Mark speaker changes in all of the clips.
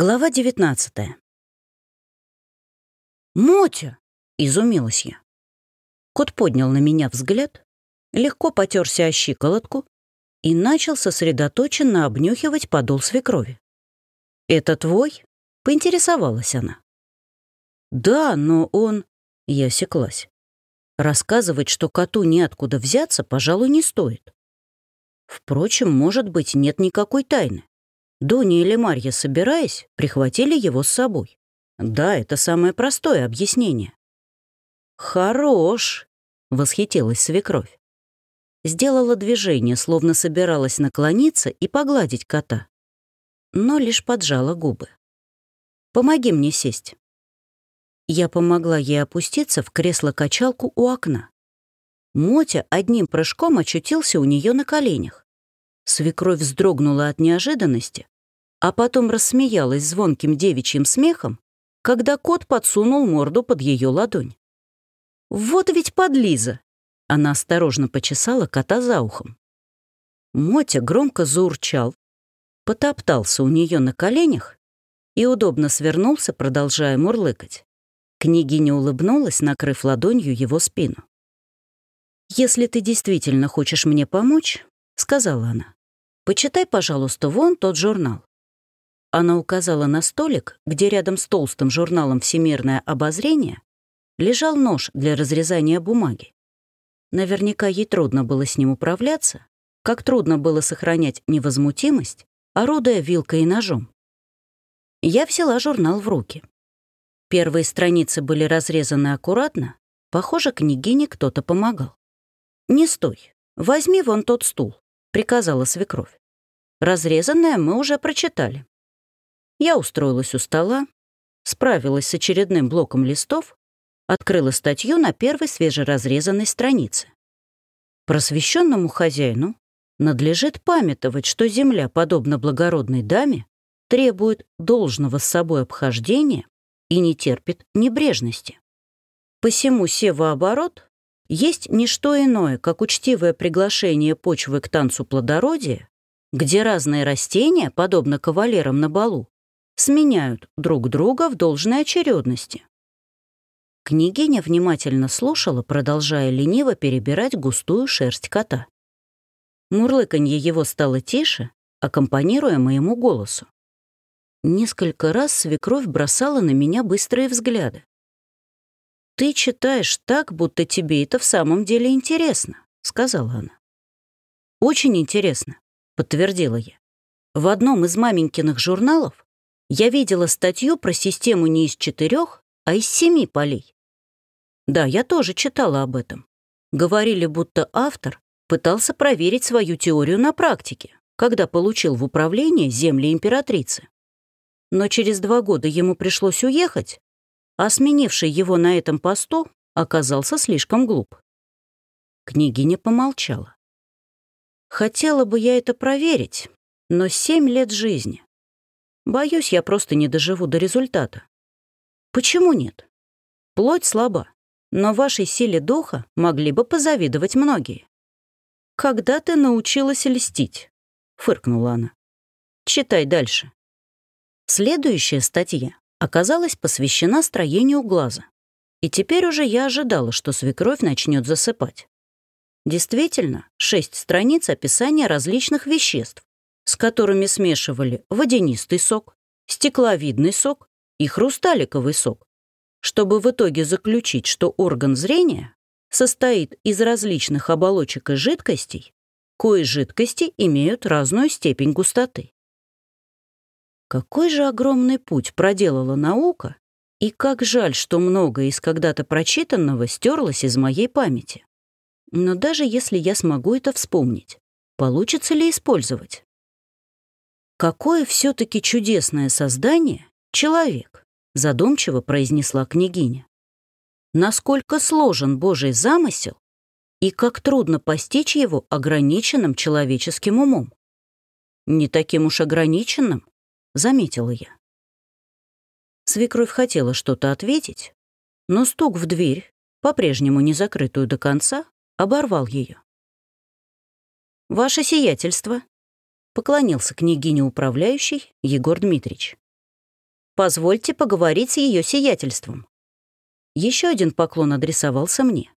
Speaker 1: Глава 19 «Мотя!» — изумилась я. Кот поднял на меня взгляд, легко потерся о щиколотку и начал сосредоточенно обнюхивать подол свекрови. «Это твой?» — поинтересовалась она. «Да, но он...» — я осеклась. Рассказывать, что коту неоткуда взяться, пожалуй, не стоит. Впрочем, может быть, нет никакой тайны. Доня или Марья, собираясь, прихватили его с собой. Да, это самое простое объяснение. «Хорош!» — восхитилась свекровь. Сделала движение, словно собиралась наклониться и погладить кота. Но лишь поджала губы. «Помоги мне сесть». Я помогла ей опуститься в кресло-качалку у окна. Мотя одним прыжком очутился у нее на коленях. Свекровь вздрогнула от неожиданности, а потом рассмеялась звонким девичьим смехом, когда кот подсунул морду под ее ладонь. «Вот ведь подлиза!» Она осторожно почесала кота за ухом. Мотя громко заурчал, потоптался у нее на коленях и удобно свернулся, продолжая мурлыкать. Княгиня улыбнулась, накрыв ладонью его спину. «Если ты действительно хочешь мне помочь», — сказала она, Почитай, пожалуйста, вон тот журнал». Она указала на столик, где рядом с толстым журналом «Всемирное обозрение» лежал нож для разрезания бумаги. Наверняка ей трудно было с ним управляться, как трудно было сохранять невозмутимость, орудуя вилкой и ножом. Я взяла журнал в руки. Первые страницы были разрезаны аккуратно, похоже, княгине кто-то помогал. «Не стой, возьми вон тот стул», — приказала свекровь. Разрезанное мы уже прочитали. Я устроилась у стола, справилась с очередным блоком листов, открыла статью на первой свежеразрезанной странице. Просвещенному хозяину надлежит памятовать, что земля, подобно благородной даме, требует должного с собой обхождения и не терпит небрежности. Посему севооборот есть не что иное, как учтивое приглашение почвы к танцу плодородия где разные растения, подобно кавалерам на балу, сменяют друг друга в должной очередности. Княгиня внимательно слушала, продолжая лениво перебирать густую шерсть кота. Мурлыканье его стало тише, аккомпанируя моему голосу. Несколько раз свекровь бросала на меня быстрые взгляды. «Ты читаешь так, будто тебе это в самом деле интересно», — сказала она. «Очень интересно подтвердила я. В одном из маменькиных журналов я видела статью про систему не из четырех, а из семи полей. Да, я тоже читала об этом. Говорили, будто автор пытался проверить свою теорию на практике, когда получил в управление земли императрицы. Но через два года ему пришлось уехать, а сменивший его на этом посту оказался слишком глуп. Княгиня помолчала. Хотела бы я это проверить, но семь лет жизни. Боюсь, я просто не доживу до результата. Почему нет? Плоть слаба, но вашей силе духа могли бы позавидовать многие. «Когда ты научилась льстить?» — фыркнула она. «Читай дальше». Следующая статья оказалась посвящена строению глаза. И теперь уже я ожидала, что свекровь начнет засыпать. Действительно, шесть страниц описания различных веществ, с которыми смешивали водянистый сок, стекловидный сок и хрусталиковый сок, чтобы в итоге заключить, что орган зрения состоит из различных оболочек и жидкостей, кои жидкости имеют разную степень густоты. Какой же огромный путь проделала наука, и как жаль, что многое из когда-то прочитанного стерлось из моей памяти. Но даже если я смогу это вспомнить, получится ли использовать? Какое все-таки чудесное создание человек, задумчиво произнесла княгиня. Насколько сложен Божий замысел и как трудно постичь его ограниченным человеческим умом. Не таким уж ограниченным, заметила я. Свекровь хотела что-то ответить, но стук в дверь, по-прежнему не закрытую до конца, оборвал ее. «Ваше сиятельство», — поклонился княгине управляющий Егор Дмитрич. Позвольте поговорить с ее сиятельством». Еще один поклон адресовался мне.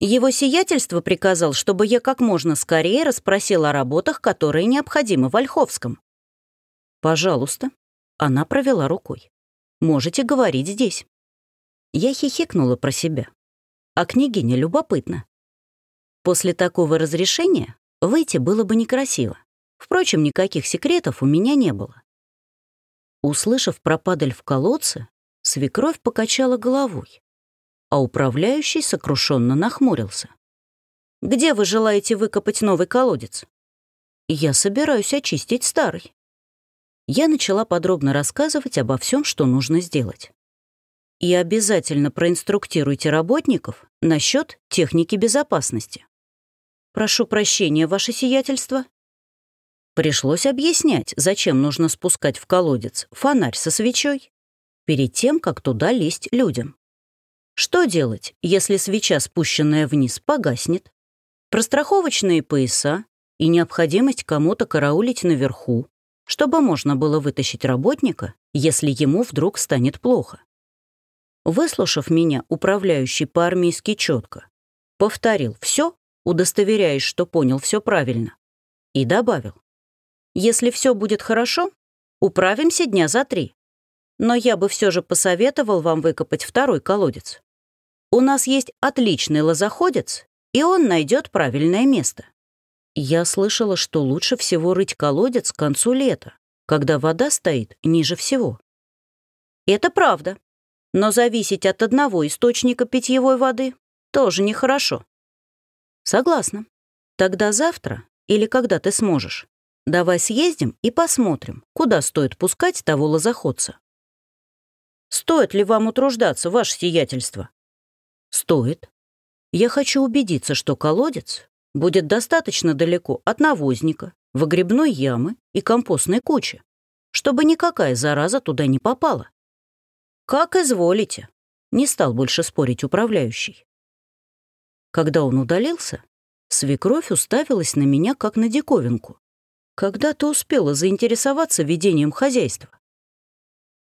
Speaker 1: Его сиятельство приказал, чтобы я как можно скорее расспросил о работах, которые необходимы в Ольховском. «Пожалуйста», — она провела рукой. «Можете говорить здесь». Я хихикнула про себя. А княгиня любопытна. После такого разрешения выйти было бы некрасиво. Впрочем, никаких секретов у меня не было. Услышав пропадаль в колодце, свекровь покачала головой а управляющий сокрушенно нахмурился. «Где вы желаете выкопать новый колодец?» «Я собираюсь очистить старый». Я начала подробно рассказывать обо всем, что нужно сделать. И обязательно проинструктируйте работников насчет техники безопасности. Прошу прощения, ваше сиятельство. Пришлось объяснять, зачем нужно спускать в колодец фонарь со свечой перед тем, как туда лезть людям. Что делать, если свеча, спущенная вниз, погаснет? Простраховочные пояса и необходимость кому-то караулить наверху, чтобы можно было вытащить работника, если ему вдруг станет плохо. Выслушав меня, управляющий по-армейски четко, повторил все, удостоверяясь, что понял все правильно, и добавил. Если все будет хорошо, управимся дня за три. Но я бы все же посоветовал вам выкопать второй колодец. У нас есть отличный лозоходец, и он найдет правильное место. Я слышала, что лучше всего рыть колодец к концу лета, когда вода стоит ниже всего. Это правда, но зависеть от одного источника питьевой воды тоже нехорошо. Согласна. Тогда завтра или когда ты сможешь, давай съездим и посмотрим, куда стоит пускать того лозоходца. Стоит ли вам утруждаться, ваше сиятельство? Стоит. Я хочу убедиться, что колодец будет достаточно далеко от навозника, выгребной ямы и компостной кучи, чтобы никакая зараза туда не попала. Как изволите, не стал больше спорить управляющий. Когда он удалился, свекровь уставилась на меня, как на диковинку. Когда ты успела заинтересоваться ведением хозяйства?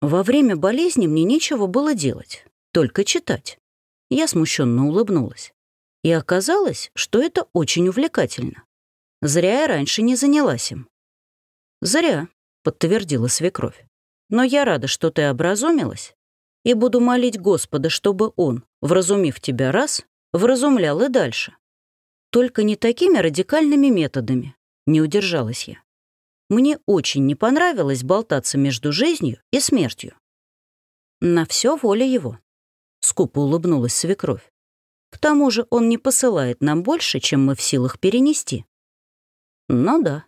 Speaker 1: Во время болезни мне нечего было делать, только читать. Я смущенно улыбнулась. И оказалось, что это очень увлекательно. Зря я раньше не занялась им. «Зря», — подтвердила свекровь. «Но я рада, что ты образумилась, и буду молить Господа, чтобы Он, вразумив тебя раз, вразумлял и дальше. Только не такими радикальными методами», — не удержалась я. Мне очень не понравилось болтаться между жизнью и смертью. На все воля его. Скупо улыбнулась свекровь. К тому же он не посылает нам больше, чем мы в силах перенести. Ну да.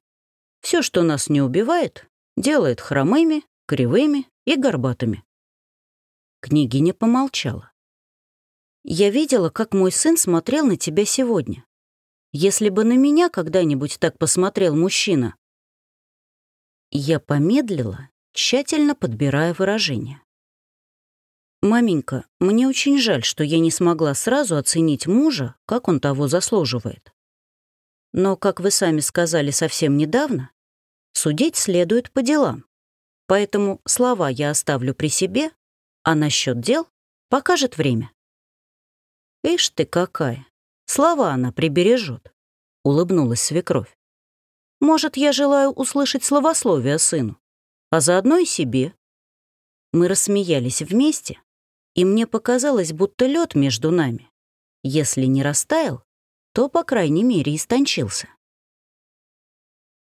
Speaker 1: Все, что нас не убивает, делает хромыми, кривыми и горбатыми. Княгиня помолчала. «Я видела, как мой сын смотрел на тебя сегодня. Если бы на меня когда-нибудь так посмотрел мужчина...» Я помедлила, тщательно подбирая выражение. «Маменька, мне очень жаль, что я не смогла сразу оценить мужа, как он того заслуживает. Но, как вы сами сказали совсем недавно, судить следует по делам. Поэтому слова я оставлю при себе, а насчет дел покажет время». «Ишь ты какая! Слова она прибережет», — улыбнулась свекровь. «Может, я желаю услышать словословие сыну, а заодно и себе». Мы рассмеялись вместе, и мне показалось, будто лед между нами, если не растаял, то, по крайней мере, истончился.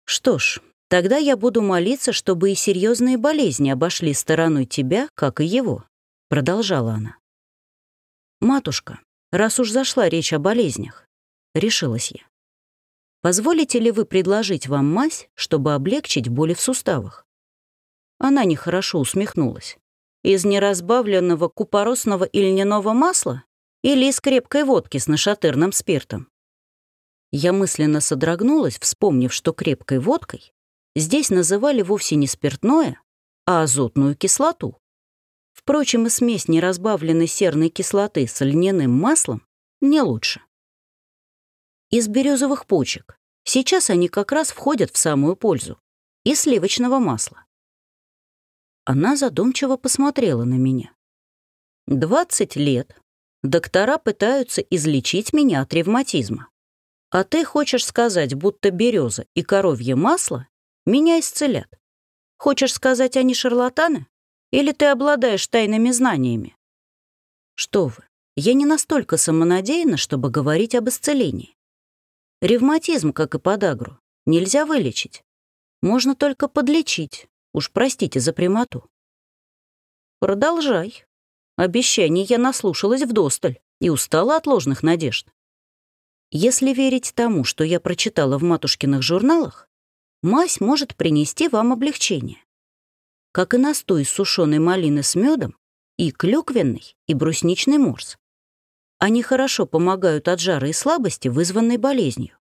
Speaker 1: Что ж, тогда я буду молиться, чтобы и серьезные болезни обошли стороной тебя, как и его, продолжала она. Матушка, раз уж зашла речь о болезнях, решилась я. Позволите ли вы предложить вам мазь, чтобы облегчить боли в суставах? Она нехорошо усмехнулась. Из неразбавленного купоросного и льняного масла или из крепкой водки с нашатырным спиртом? Я мысленно содрогнулась, вспомнив, что крепкой водкой здесь называли вовсе не спиртное, а азотную кислоту. Впрочем, и смесь неразбавленной серной кислоты с льняным маслом не лучше. Из березовых почек. Сейчас они как раз входят в самую пользу. И сливочного масла. Она задумчиво посмотрела на меня. «Двадцать лет. Доктора пытаются излечить меня от ревматизма. А ты хочешь сказать, будто береза и коровье масло меня исцелят? Хочешь сказать, они шарлатаны? Или ты обладаешь тайными знаниями? Что вы, я не настолько самонадеянна, чтобы говорить об исцелении. Ревматизм, как и подагру, нельзя вылечить. Можно только подлечить. Уж простите за прямоту. Продолжай. Обещаний я наслушалась вдосталь и устала от ложных надежд. Если верить тому, что я прочитала в матушкиных журналах, мазь может принести вам облегчение. Как и настой сушеной малины с медом, и клюквенный, и брусничный морс. Они хорошо помогают от жара и слабости, вызванной болезнью.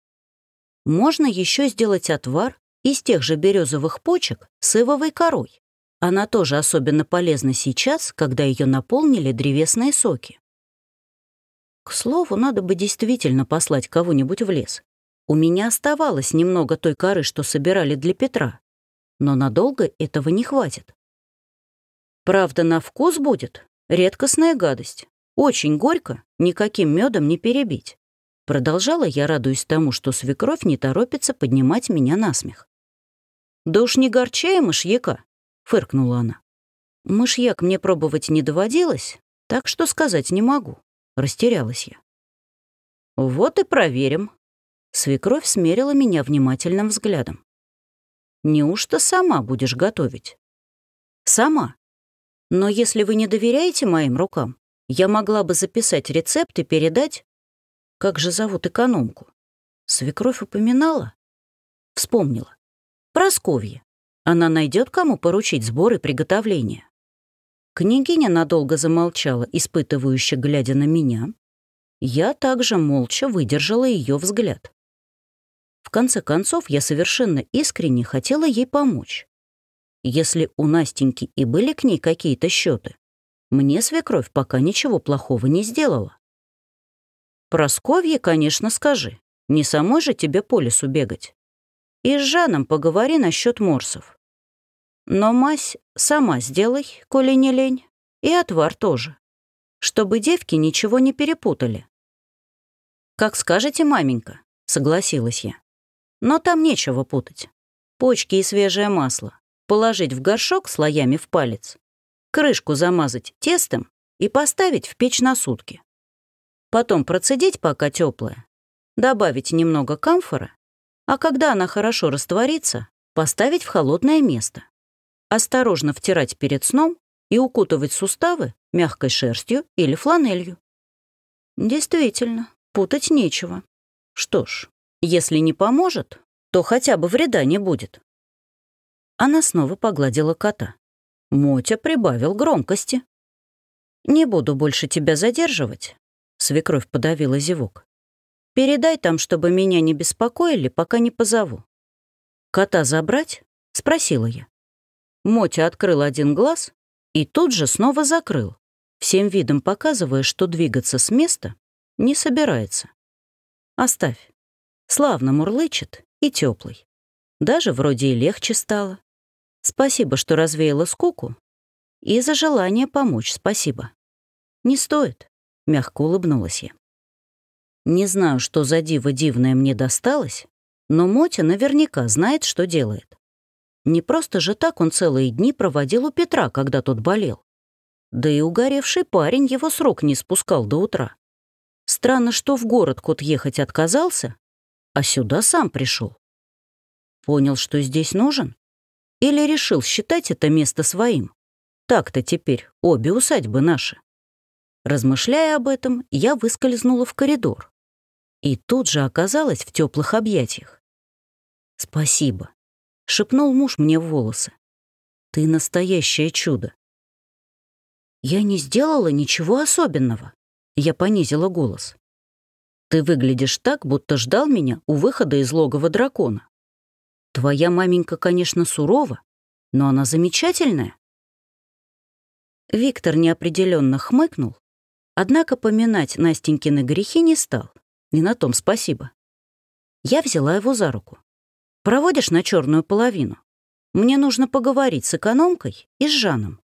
Speaker 1: Можно еще сделать отвар из тех же березовых почек с ивовой корой. Она тоже особенно полезна сейчас, когда ее наполнили древесные соки. К слову, надо бы действительно послать кого-нибудь в лес. У меня оставалось немного той коры, что собирали для Петра, но надолго этого не хватит. Правда, на вкус будет редкостная гадость. Очень горько, никаким медом не перебить. Продолжала я, радуясь тому, что свекровь не торопится поднимать меня на смех. «Да уж не горчай, мышьяка!» — фыркнула она. «Мышьяк мне пробовать не доводилось, так что сказать не могу. Растерялась я. «Вот и проверим». Свекровь смерила меня внимательным взглядом. «Неужто сама будешь готовить?» «Сама. Но если вы не доверяете моим рукам, я могла бы записать рецепт и передать... Как же зовут экономку? Свекровь упоминала? Вспомнила. Просковье. Она найдет, кому поручить сбор и приготовление. Княгиня надолго замолчала, испытывающе глядя на меня. Я также молча выдержала ее взгляд. В конце концов, я совершенно искренне хотела ей помочь. Если у Настеньки и были к ней какие-то счеты, мне свекровь пока ничего плохого не сделала. Просковье, конечно, скажи, не самой же тебе по лесу бегать. И с Жаном поговори насчет морсов. Но мазь сама сделай, коли не лень, и отвар тоже, чтобы девки ничего не перепутали. «Как скажете, маменька», — согласилась я. «Но там нечего путать. Почки и свежее масло положить в горшок слоями в палец, крышку замазать тестом и поставить в печь на сутки. Потом процедить, пока теплая, добавить немного камфора, а когда она хорошо растворится, поставить в холодное место осторожно втирать перед сном и укутывать суставы мягкой шерстью или фланелью. Действительно, путать нечего. Что ж, если не поможет, то хотя бы вреда не будет. Она снова погладила кота. Мотя прибавил громкости. «Не буду больше тебя задерживать», — свекровь подавила зевок. «Передай там, чтобы меня не беспокоили, пока не позову». «Кота забрать?» — спросила я. Мотя открыл один глаз и тут же снова закрыл, всем видом показывая, что двигаться с места не собирается. Оставь. Славно мурлычет и теплый. Даже вроде и легче стало. Спасибо, что развеяла скуку. И за желание помочь спасибо. Не стоит, мягко улыбнулась я. Не знаю, что за диво дивное мне досталось, но Мотя наверняка знает, что делает. Не просто же так он целые дни проводил у Петра, когда тот болел. Да и угоревший парень его срок не спускал до утра. Странно, что в город кот ехать отказался, а сюда сам пришел. Понял, что здесь нужен? Или решил считать это место своим? Так-то теперь обе усадьбы наши. Размышляя об этом, я выскользнула в коридор. И тут же оказалась в теплых объятиях. Спасибо. — шепнул муж мне в волосы. «Ты настоящее чудо». «Я не сделала ничего особенного», — я понизила голос. «Ты выглядишь так, будто ждал меня у выхода из логова дракона. Твоя маменька, конечно, сурова, но она замечательная». Виктор неопределенно хмыкнул, однако поминать Настенькины грехи не стал. Не на том спасибо. Я взяла его за руку. Проводишь на черную половину? Мне нужно поговорить с экономкой и с Жаном.